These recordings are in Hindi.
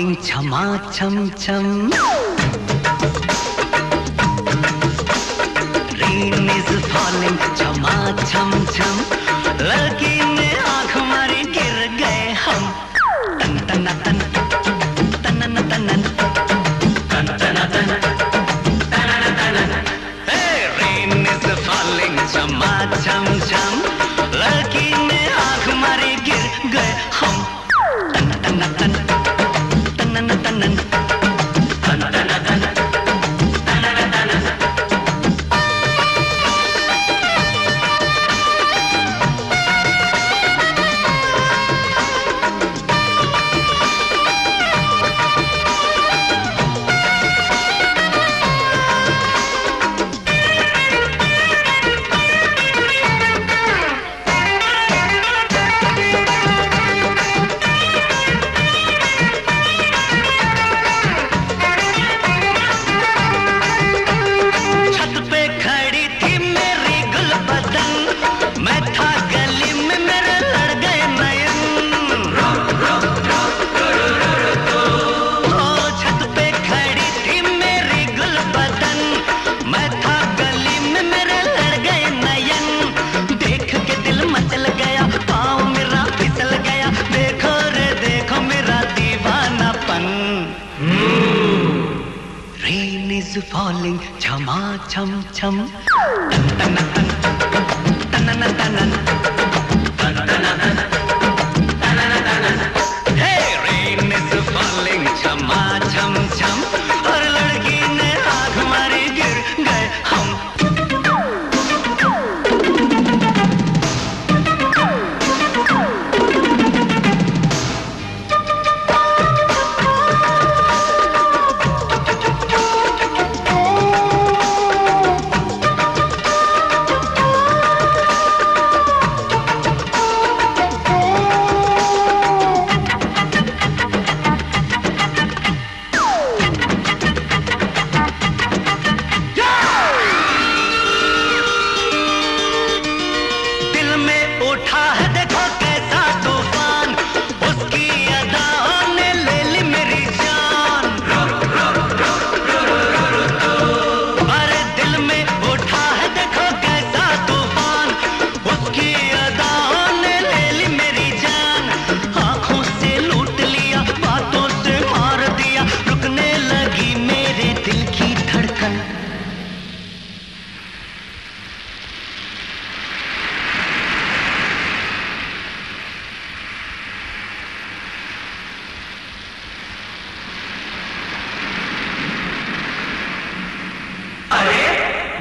बॉलिंग छमा छम छम रेन इज़ फॉलिंग छमा छम छम लड़की falling, chama chum chum. Tanana, tanana, tanana, tanana.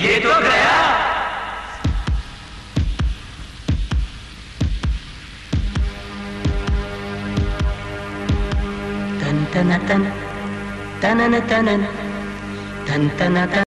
ये तो गया। तन तन तन तन तन तन तन तन।